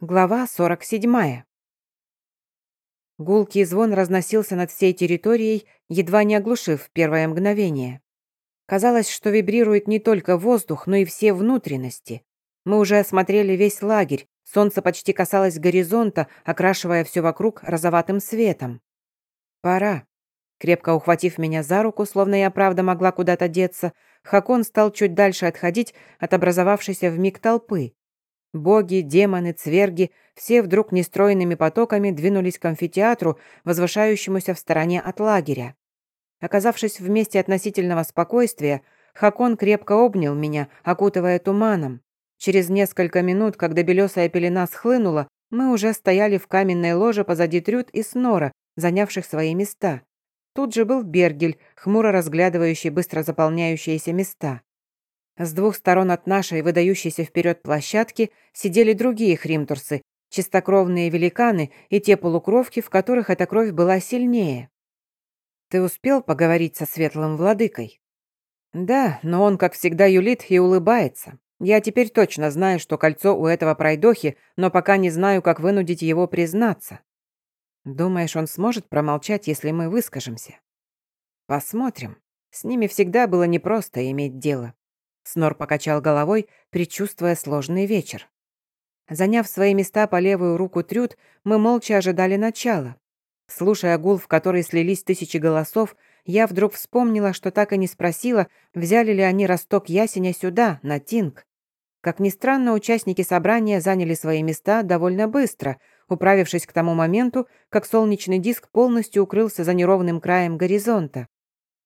Глава 47. Гулкий звон разносился над всей территорией, едва не оглушив в первое мгновение. Казалось, что вибрирует не только воздух, но и все внутренности. Мы уже осмотрели весь лагерь, солнце почти касалось горизонта, окрашивая все вокруг розоватым светом. «Пора». Крепко ухватив меня за руку, словно я правда могла куда-то деться, Хакон стал чуть дальше отходить от образовавшейся вмиг толпы. Боги, демоны, цверги – все вдруг нестроенными потоками двинулись к амфитеатру, возвышающемуся в стороне от лагеря. Оказавшись в месте относительного спокойствия, Хакон крепко обнял меня, окутывая туманом. Через несколько минут, когда белесая пелена схлынула, мы уже стояли в каменной ложе позади Трюд и Снора, занявших свои места. Тут же был Бергель, хмуро разглядывающий быстро заполняющиеся места. С двух сторон от нашей, выдающейся вперед площадки, сидели другие хримтурсы, чистокровные великаны и те полукровки, в которых эта кровь была сильнее. Ты успел поговорить со светлым владыкой? Да, но он, как всегда, юлит и улыбается. Я теперь точно знаю, что кольцо у этого пройдохи, но пока не знаю, как вынудить его признаться. Думаешь, он сможет промолчать, если мы выскажемся? Посмотрим. С ними всегда было непросто иметь дело. Снор покачал головой, предчувствуя сложный вечер. Заняв свои места по левую руку Трюд, мы молча ожидали начала. Слушая гул, в который слились тысячи голосов, я вдруг вспомнила, что так и не спросила, взяли ли они росток ясеня сюда, на Тинг. Как ни странно, участники собрания заняли свои места довольно быстро, управившись к тому моменту, как солнечный диск полностью укрылся за неровным краем горизонта.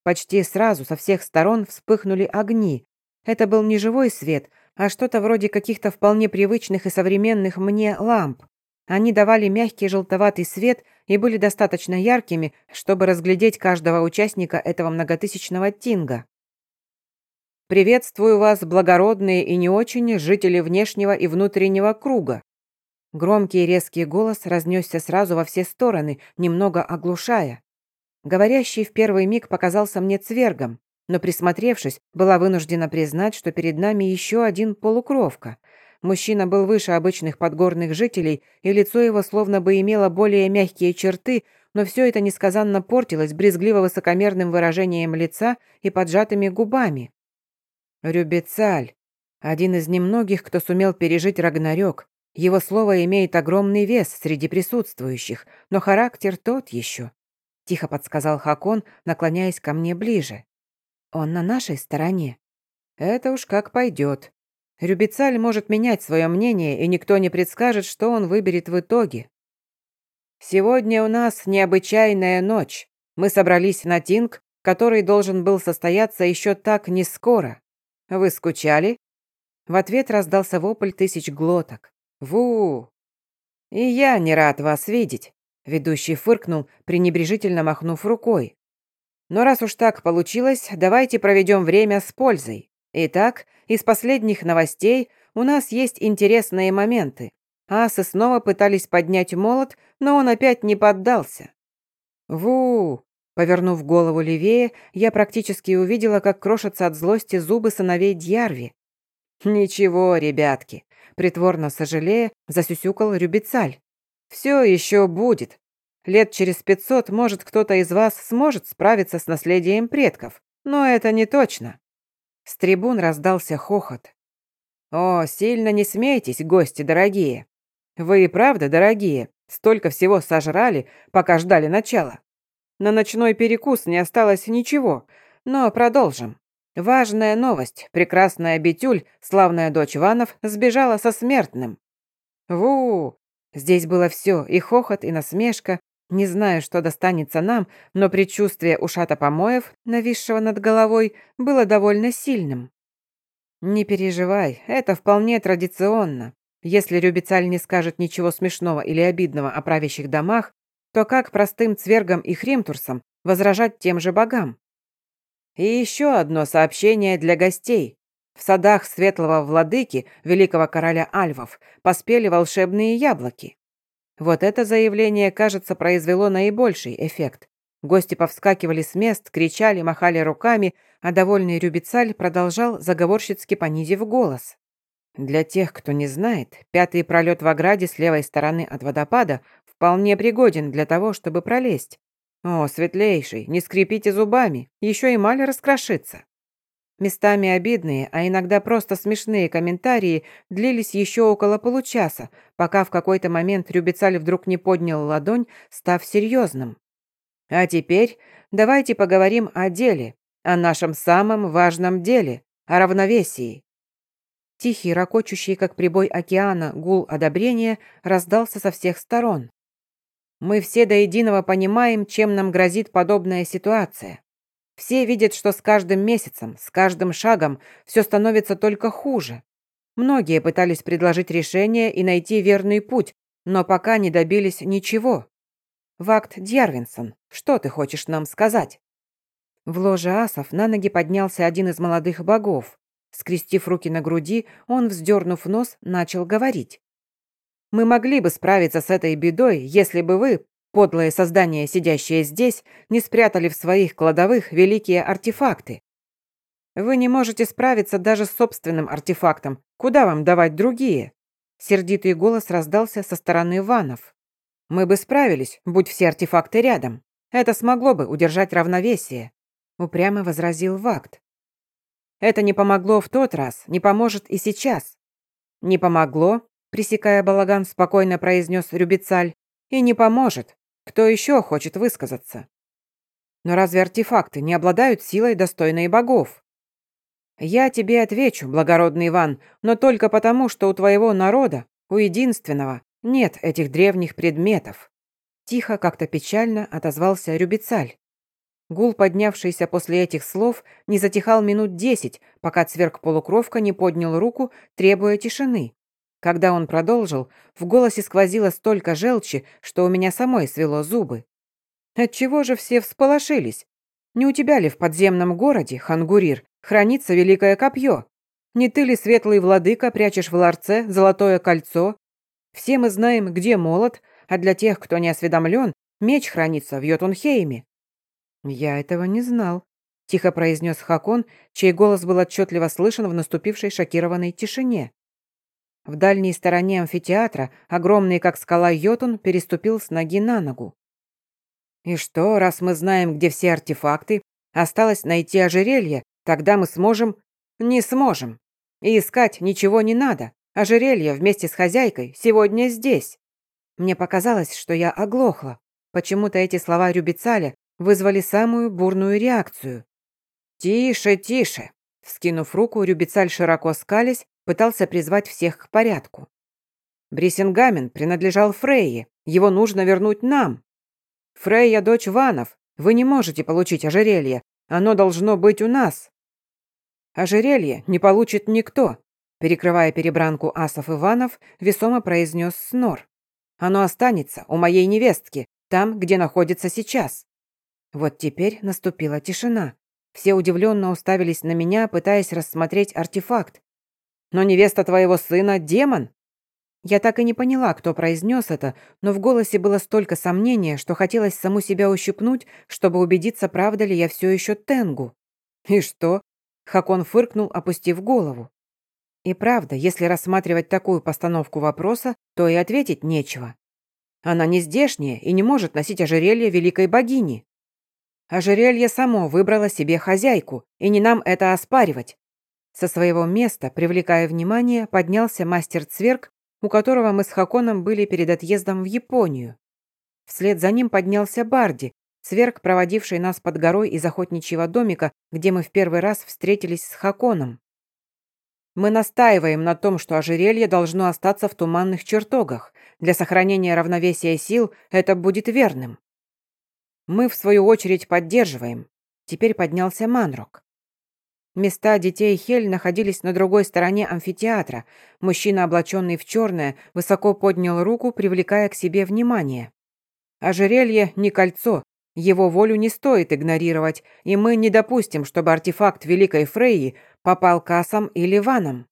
Почти сразу со всех сторон вспыхнули огни, это был не живой свет, а что-то вроде каких-то вполне привычных и современных мне ламп. Они давали мягкий желтоватый свет и были достаточно яркими, чтобы разглядеть каждого участника этого многотысячного тинга. «Приветствую вас, благородные и не очень жители внешнего и внутреннего круга». Громкий и резкий голос разнесся сразу во все стороны, немного оглушая. Говорящий в первый миг показался мне цвергом но, присмотревшись, была вынуждена признать, что перед нами еще один полукровка. Мужчина был выше обычных подгорных жителей, и лицо его словно бы имело более мягкие черты, но все это несказанно портилось брезгливо-высокомерным выражением лица и поджатыми губами. Рюбецаль. Один из немногих, кто сумел пережить Рагнарёк. Его слово имеет огромный вес среди присутствующих, но характер тот еще. Тихо подсказал Хакон, наклоняясь ко мне ближе. Он на нашей стороне. Это уж как пойдет. Рюбицаль может менять свое мнение, и никто не предскажет, что он выберет в итоге. Сегодня у нас необычайная ночь. Мы собрались на Тинг, который должен был состояться еще так не скоро. Вы скучали? В ответ раздался вопль тысяч глоток. Ву! И я не рад вас видеть. Ведущий фыркнул, пренебрежительно махнув рукой. Но раз уж так получилось, давайте проведем время с пользой. Итак, из последних новостей у нас есть интересные моменты. Асы снова пытались поднять молот, но он опять не поддался. Ву! Повернув голову левее, я практически увидела, как крошатся от злости зубы сыновей Дьярви. «Ничего, ребятки», — притворно сожалея, засюсюкал Рюбицаль. «Все еще будет. Лет через пятьсот, может, кто-то из вас сможет справиться с наследием предков, но это не точно». С трибун раздался хохот. «О, сильно не смейтесь, гости дорогие. Вы и правда дорогие, столько всего сожрали, пока ждали начала. На ночной перекус не осталось ничего, но продолжим. Важная новость. Прекрасная Бетюль, славная дочь Ванов, сбежала со смертным. Ву! Здесь было все, и хохот, и насмешка, не знаю, что достанется нам, но предчувствие ушата помоев, нависшего над головой, было довольно сильным. Не переживай, это вполне традиционно. Если Рюбицаль не скажет ничего смешного или обидного о правящих домах, то как простым цвергам и хримтурсам возражать тем же богам? И еще одно сообщение для гостей. В садах светлого владыки, великого короля Альвов, поспели волшебные яблоки. Вот это заявление, кажется, произвело наибольший эффект. Гости повскакивали с мест, кричали, махали руками, а довольный Рюбицаль продолжал, заговорщицки понизив голос. Для тех, кто не знает, пятый пролет в ограде с левой стороны от водопада вполне пригоден для того, чтобы пролезть. О, светлейший, не скрипите зубами, еще эмаль раскрошится. Местами обидные, а иногда просто смешные комментарии длились еще около получаса, пока в какой-то момент Рюбицаль вдруг не поднял ладонь, став серьезным. А теперь давайте поговорим о деле, о нашем самом важном деле, о равновесии. Тихий, ракочущий, как прибой океана, гул одобрения раздался со всех сторон. Мы все до единого понимаем, чем нам грозит подобная ситуация. Все видят, что с каждым месяцем, с каждым шагом все становится только хуже. Многие пытались предложить решение и найти верный путь, но пока не добились ничего. Вакт Дьярвинсон, что ты хочешь нам сказать? В ложе асов на ноги поднялся один из молодых богов. Скрестив руки на груди, он, вздернув нос, начал говорить. «Мы могли бы справиться с этой бедой, если бы вы, Подлые создания, сидящие здесь, не спрятали в своих кладовых великие артефакты. Вы не можете справиться даже с собственным артефактом. Куда вам давать другие? Сердитый голос раздался со стороны ванов. Мы бы справились, будь все артефакты рядом. Это смогло бы удержать равновесие. Упрямо возразил Вакт. Это не помогло в тот раз, не поможет и сейчас. Не помогло, пресекая балаган, спокойно произнес Рюбицаль, и не поможет, кто еще хочет высказаться? Но разве артефакты не обладают силой, достойной богов? Я тебе отвечу, благородный Иван, но только потому, что у твоего народа, у единственного, нет этих древних предметов. Тихо, как-то печально отозвался Рюбицаль. Гул, поднявшийся после этих слов, не затихал минут десять, пока цверк-полукровка не поднял руку, требуя тишины. Когда он продолжил, в голосе сквозило столько желчи, что у меня самой свело зубы. Отчего же все всполошились? Не у тебя ли в подземном городе, Хангурир, хранится великое копье? Не ты ли, светлый владыка, прячешь в ларце золотое кольцо? Все мы знаем, где молот, а для тех, кто не осведомлен, меч хранится в Йотунхейме. Я этого не знал, тихо произнес Хакон, чей голос был отчетливо слышен в наступившей шокированной тишине. В дальней стороне амфитеатра, огромный как скала Йотун, переступил с ноги на ногу. «И что, раз мы знаем, где все артефакты, осталось найти ожерелье, тогда мы сможем...» «Не сможем. И искать ничего не надо. Ожерелье вместе с хозяйкой сегодня здесь». Мне показалось, что я оглохла. Почему-то эти слова Рюбицаля вызвали самую бурную реакцию. «Тише, тише!» Вскинув руку, Рюбицаль широко скались, пытался призвать всех к порядку. Брисингамен принадлежал Фрейе, его нужно вернуть нам. Фрейя – дочь Ванов, вы не можете получить ожерелье, оно должно быть у нас. Ожерелье не получит никто, перекрывая перебранку асов и ванов, весомо произнес Снор. Оно останется у моей невестки, там, где находится сейчас. Вот теперь наступила тишина. Все удивленно уставились на меня, пытаясь рассмотреть артефакт, но невеста твоего сына – демон». Я так и не поняла, кто произнес это, но в голосе было столько сомнения, что хотелось саму себя ущипнуть, чтобы убедиться, правда ли я все еще Тенгу. «И что?» – Хакон фыркнул, опустив голову. И правда, если рассматривать такую постановку вопроса, то и ответить нечего. Она не здешняя и не может носить ожерелье великой богини. Ожерелье само выбрало себе хозяйку, и не нам это оспаривать. Со своего места, привлекая внимание, поднялся мастер Цверк, у которого мы с Хаконом были перед отъездом в Японию. Вслед за ним поднялся Барди, Цверк, проводивший нас под горой из охотничьего домика, где мы в первый раз встретились с Хаконом. Мы настаиваем на том, что ожерелье должно остаться в туманных чертогах. Для сохранения равновесия сил это будет верным. Мы, в свою очередь, поддерживаем. Теперь поднялся Манрок. Места детей Хель находились на другой стороне амфитеатра. Мужчина, облаченный в черное, высоко поднял руку, привлекая к себе внимание. Ожерелье не кольцо, его волю не стоит игнорировать, и мы не допустим, чтобы артефакт Великой Фрейи попал к асам или ванам.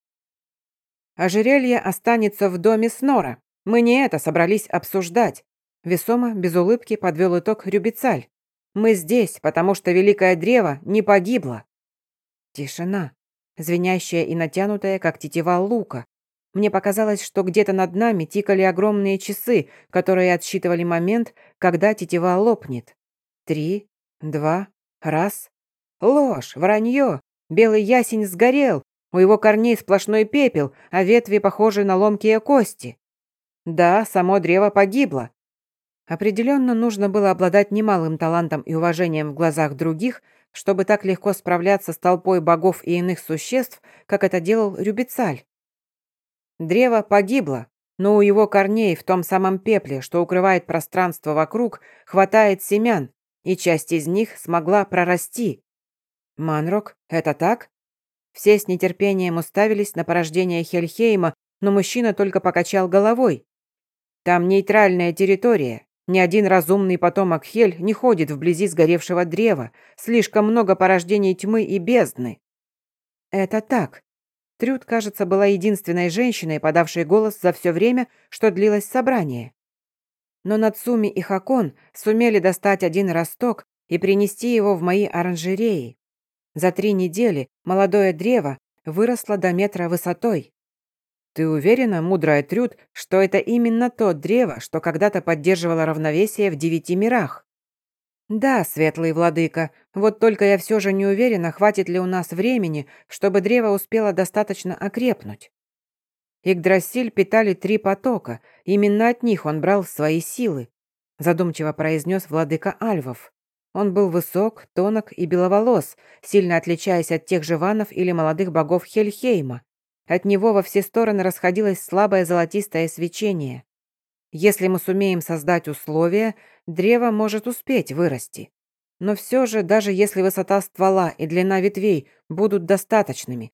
Ожерелье останется в доме Снора. Мы не это собрались обсуждать. Весомо, без улыбки, подвел итог Рюбицаль. Мы здесь, потому что Великое Древо не погибло. Тишина, звенящая и натянутая, как тетива лука, Мне показалось, что где-то над нами тикали огромные часы, которые отсчитывали момент, когда тетива лопнет. Три, два, раз. Ложь, вранье. Белый ясень сгорел. У его корней сплошной пепел, а ветви похожи на ломкие кости. Да, само древо погибло. Определенно нужно было обладать немалым талантом и уважением в глазах других, чтобы так легко справляться с толпой богов и иных существ, как это делал Рюбицаль. Древо погибло, но у его корней в том самом пепле, что укрывает пространство вокруг, хватает семян, и часть из них смогла прорасти. Манрок, это так? Все с нетерпением уставились на порождение Хельхейма, но мужчина только покачал головой. Там нейтральная территория. Ни один разумный потомок Хель не ходит вблизи сгоревшего древа. Слишком много порождений тьмы и бездны. Это так. Трюд, кажется, была единственной женщиной, подавшей голос за все время, что длилось собрание. Но Нацуми и Хакон сумели достать один росток и принести его в мои оранжереи. За три недели молодое древо выросло до метра высотой. Ты уверена, мудрая Трюд, что это именно то древо, что когда-то поддерживало равновесие в девяти мирах? «Да, светлый владыка, вот только я все же не уверена, хватит ли у нас времени, чтобы древо успело достаточно окрепнуть». Игдрасиль питали три потока, именно от них он брал свои силы, задумчиво произнес владыка Альвов. Он был высок, тонок и беловолос, сильно отличаясь от тех же ванов или молодых богов Хельхейма. От него во все стороны расходилось слабое золотистое свечение. Если мы сумеем создать условия, древо может успеть вырасти. Но все же, даже если высота ствола и длина ветвей будут достаточными,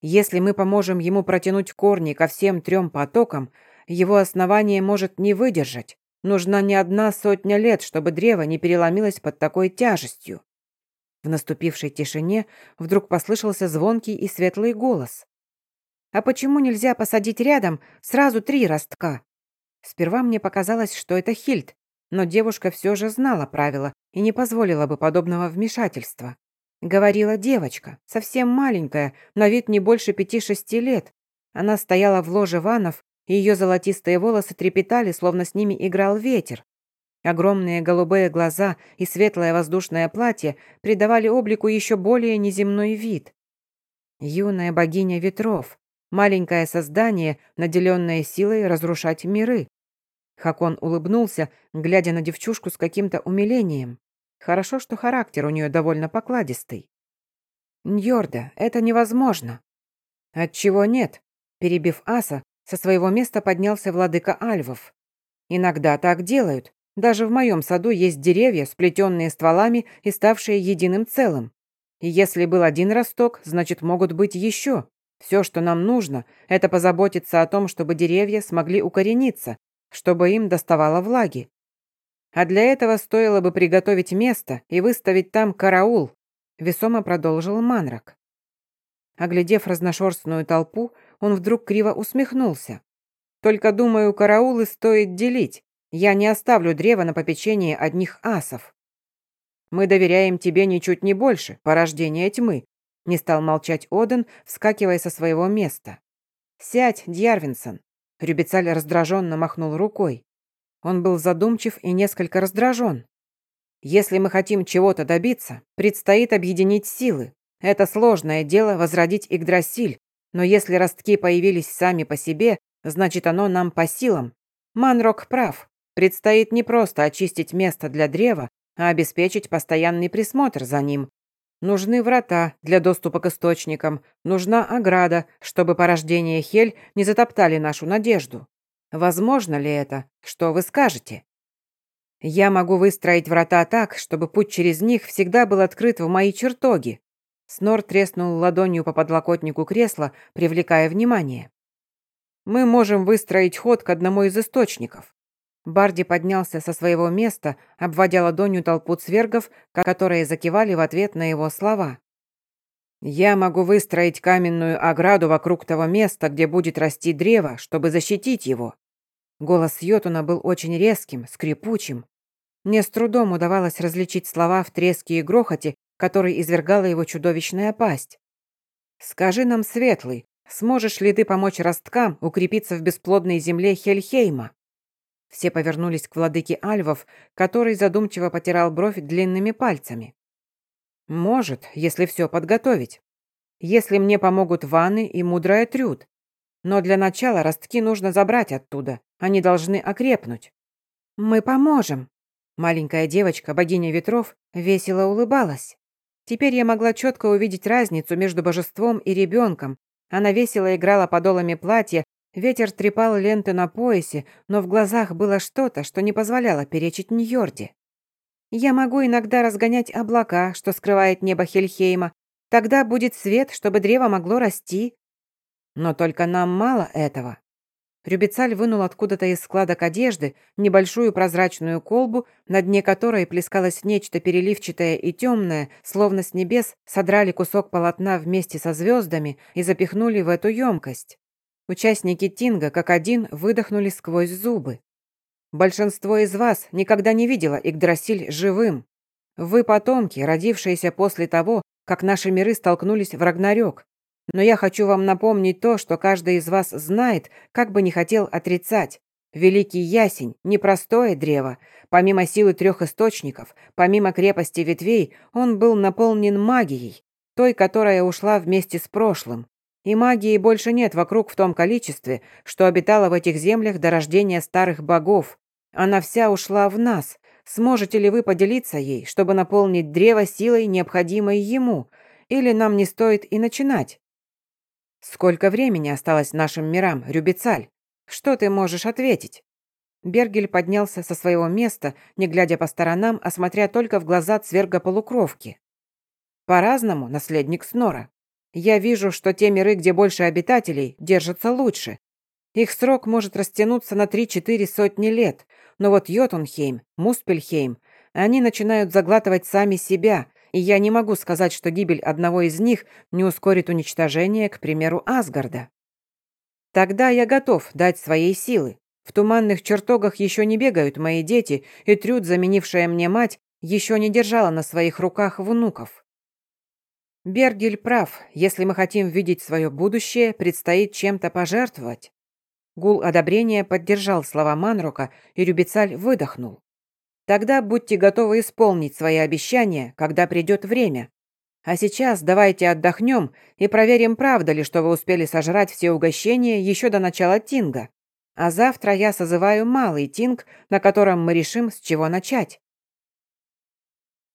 если мы поможем ему протянуть корни ко всем трем потокам, его основание может не выдержать. Нужна не одна сотня лет, чтобы древо не переломилось под такой тяжестью. В наступившей тишине вдруг послышался звонкий и светлый голос. «А почему нельзя посадить рядом сразу три ростка?» Сперва мне показалось, что это Хильд, но девушка все же знала правила и не позволила бы подобного вмешательства. Говорила девочка, совсем маленькая, на вид не больше пяти-шести лет. Она стояла в ложе ванов, и ее золотистые волосы трепетали, словно с ними играл ветер. Огромные голубые глаза и светлое воздушное платье придавали облику еще более неземной вид. Юная богиня ветров, Маленькое создание, наделенное силой разрушать миры. Хакон улыбнулся, глядя на девчушку с каким-то умилением. Хорошо, что характер у нее довольно покладистый. «Ньорда, это невозможно». «Отчего нет?» Перебив аса, со своего места поднялся владыка Альвов. «Иногда так делают. Даже в моем саду есть деревья, сплетенные стволами и ставшие единым целым. И если был один росток, значит, могут быть еще. Все, что нам нужно, это позаботиться о том, чтобы деревья смогли укорениться, чтобы им доставало влаги. А для этого стоило бы приготовить место и выставить там караул, весомо продолжил Манрак. Оглядев разношерстную толпу, он вдруг криво усмехнулся. «Только, думаю, караулы стоит делить. Я не оставлю древо на попечение одних асов. Мы доверяем тебе ничуть не больше, порождение тьмы, не стал молчать Оден, вскакивая со своего места. «Сядь, Дьярвинсон!» Рюбицаль раздраженно махнул рукой. Он был задумчив и несколько раздражен. «Если мы хотим чего-то добиться, предстоит объединить силы. Это сложное дело возродить Игдрасиль, но если ростки появились сами по себе, значит оно нам по силам. Манрок прав. Предстоит не просто очистить место для древа, а обеспечить постоянный присмотр за ним, Нужны врата для доступа к источникам, нужна ограда, чтобы порождение Хель не затоптали нашу надежду. Возможно ли это? Что вы скажете? Я могу выстроить врата так, чтобы путь через них всегда был открыт в мои чертоги. Снор треснул ладонью по подлокотнику кресла, привлекая внимание. Мы можем выстроить ход к одному из источников. Барди поднялся со своего места, обводя ладонью толпу цвергов, которые закивали в ответ на его слова. «Я могу выстроить каменную ограду вокруг того места, где будет расти древо, чтобы защитить его». Голос Йотуна был очень резким, скрипучим. Мне с трудом удавалось различить слова в треске и грохоте, который извергала его чудовищная пасть. «Скажи нам, Светлый, Сможешь ли ты помочь росткам укрепиться в бесплодной земле Хельхейма?» Все повернулись к владыке Альвов, который задумчиво потирал бровь длинными пальцами. «Может, если все подготовить. Если мне помогут ванны и мудрая трюд. Но для начала ростки нужно забрать оттуда. Они должны окрепнуть». «Мы поможем». Маленькая девочка, богиня ветров, весело улыбалась. Теперь я могла четко увидеть разницу между божеством и ребенком. Она весело играла подолами платья, ветер трепал ленты на поясе, но в глазах было что-то, что не позволяло перечить Ньорде. «Я могу иногда разгонять облака, что скрывает небо Хельхейма. Тогда будет свет, чтобы древо могло расти». «Но только нам мало этого. Рюбицаль вынул откуда-то из складок одежды небольшую прозрачную колбу, на дне которой плескалось нечто переливчатое и темное, словно с небес содрали кусок полотна вместе со звездами и запихнули в эту емкость. Участники Тинга, как один, выдохнули сквозь зубы. Большинство из вас никогда не видело Игдрасиль живым. Вы потомки, родившиеся после того, как наши миры столкнулись в Рагнарёк, но я хочу вам напомнить то, что каждый из вас знает, как бы не хотел отрицать. Великий ясень – непростое древо. Помимо силы трех источников, помимо крепости ветвей, он был наполнен магией, той, которая ушла вместе с прошлым. И магии больше нет вокруг в том количестве, что обитало в этих землях до рождения старых богов. Она вся ушла в нас. Сможете ли вы поделиться ей, чтобы наполнить древо силой, необходимой ему? Или нам не стоит и начинать? «Сколько времени осталось нашим мирам, Рюбицаль? Что ты можешь ответить?» Бергель поднялся со своего места, не глядя по сторонам, а только в глаза цверга полукровки. «По-разному, наследник Снора. Я вижу, что те миры, где больше обитателей, держатся лучше. Их срок может растянуться на 3-4 сотни лет, но вот Йотунхейм, Муспельхейм, они начинают заглатывать сами себя, и я не могу сказать, что гибель одного из них не ускорит уничтожение, к примеру, Асгарда. Тогда я готов дать своей силы. В туманных чертогах еще не бегают мои дети, и Трюд, заменившая мне мать, еще не держала на своих руках внуков. Бергель прав, если мы хотим видеть свое будущее, предстоит чем-то пожертвовать. Гул одобрения поддержал слова Манрука, и Рюбицаль выдохнул. Тогда будьте готовы исполнить свои обещания, когда придет время. А сейчас давайте отдохнем и проверим, правда ли, что вы успели сожрать все угощения еще до начала тинга. А завтра я созываю малый тинг, на котором мы решим, с чего начать.